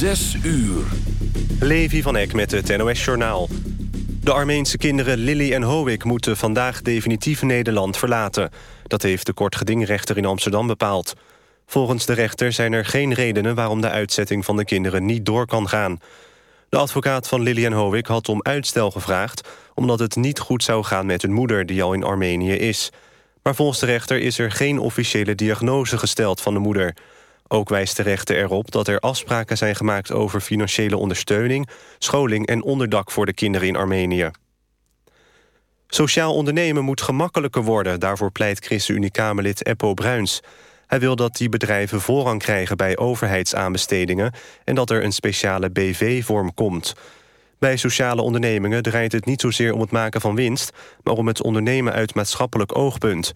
Zes uur. Levi van Eck met het NOS-journaal. De Armeense kinderen Lily en Hoek moeten vandaag definitief Nederland verlaten. Dat heeft de kortgedingrechter in Amsterdam bepaald. Volgens de rechter zijn er geen redenen waarom de uitzetting van de kinderen niet door kan gaan. De advocaat van Lily en Hoek had om uitstel gevraagd... omdat het niet goed zou gaan met hun moeder, die al in Armenië is. Maar volgens de rechter is er geen officiële diagnose gesteld van de moeder... Ook wijst de rechter erop dat er afspraken zijn gemaakt over financiële ondersteuning, scholing en onderdak voor de kinderen in Armenië. Sociaal ondernemen moet gemakkelijker worden. Daarvoor pleit ChristenUnie-Kamerlid Eppo Bruins. Hij wil dat die bedrijven voorrang krijgen bij overheidsaanbestedingen... en dat er een speciale BV-vorm komt. Bij sociale ondernemingen draait het niet zozeer om het maken van winst... maar om het ondernemen uit maatschappelijk oogpunt.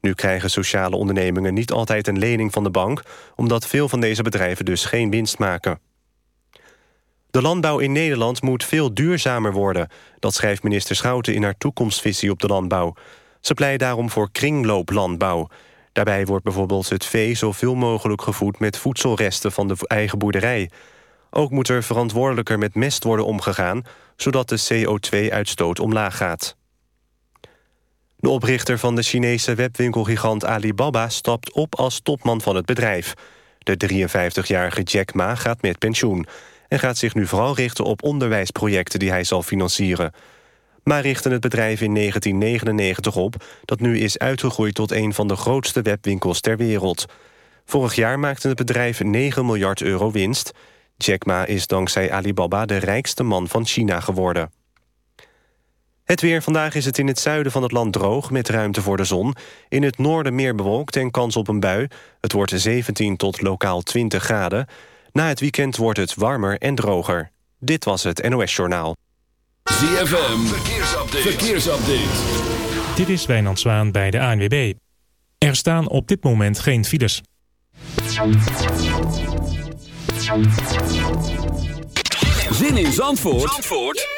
Nu krijgen sociale ondernemingen niet altijd een lening van de bank... omdat veel van deze bedrijven dus geen winst maken. De landbouw in Nederland moet veel duurzamer worden. Dat schrijft minister Schouten in haar toekomstvisie op de landbouw. Ze pleit daarom voor kringlooplandbouw. Daarbij wordt bijvoorbeeld het vee zoveel mogelijk gevoed... met voedselresten van de eigen boerderij. Ook moet er verantwoordelijker met mest worden omgegaan... zodat de CO2-uitstoot omlaag gaat. De oprichter van de Chinese webwinkelgigant Alibaba stapt op als topman van het bedrijf. De 53-jarige Jack Ma gaat met pensioen... en gaat zich nu vooral richten op onderwijsprojecten die hij zal financieren. Ma richtte het bedrijf in 1999 op... dat nu is uitgegroeid tot een van de grootste webwinkels ter wereld. Vorig jaar maakte het bedrijf 9 miljard euro winst. Jack Ma is dankzij Alibaba de rijkste man van China geworden. Het weer. Vandaag is het in het zuiden van het land droog... met ruimte voor de zon. In het noorden meer bewolkt en kans op een bui. Het wordt 17 tot lokaal 20 graden. Na het weekend wordt het warmer en droger. Dit was het NOS Journaal. ZFM. Verkeersupdate. Verkeersupdate. Dit is Wijnand Zwaan bij de ANWB. Er staan op dit moment geen files. Zin in Zandvoort? Zandvoort?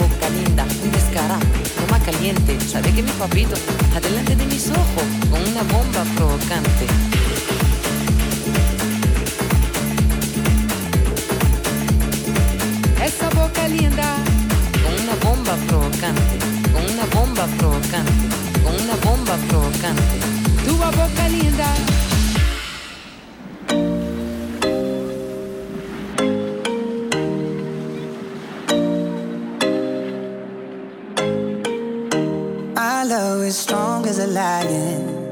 papito, adelante de mis ojos, con una bomba provocante. Essa boca linda, Con una bomba provocante, con una bomba provocante, con una bomba provocante. tua boca linda.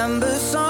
December song.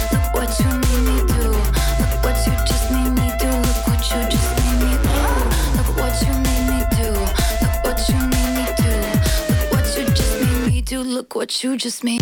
What you just made.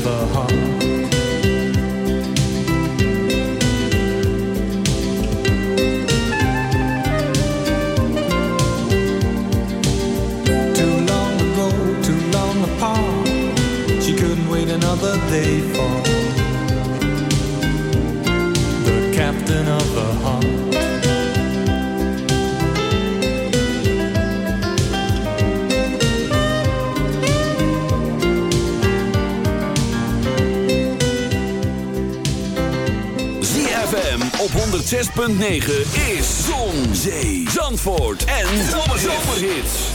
day for the captain of her heart. ZFM op 106.9 is Zon, Zee, Zandvoort en Zomerhits.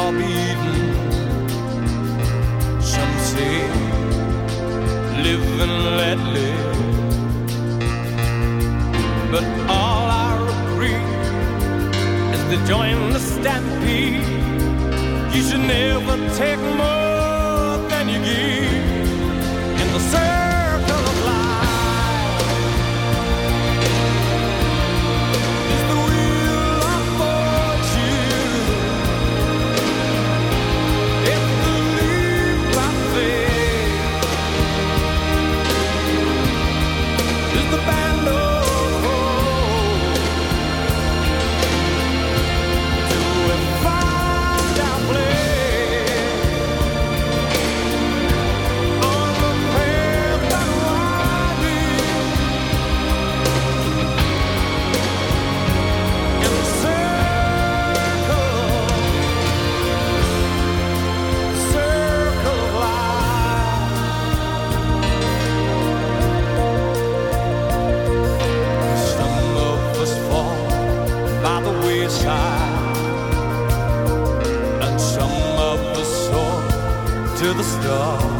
or beaten. Some say live and let live. But all I agree as they join the stampede. You should never take more than you give. the stars.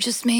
just me.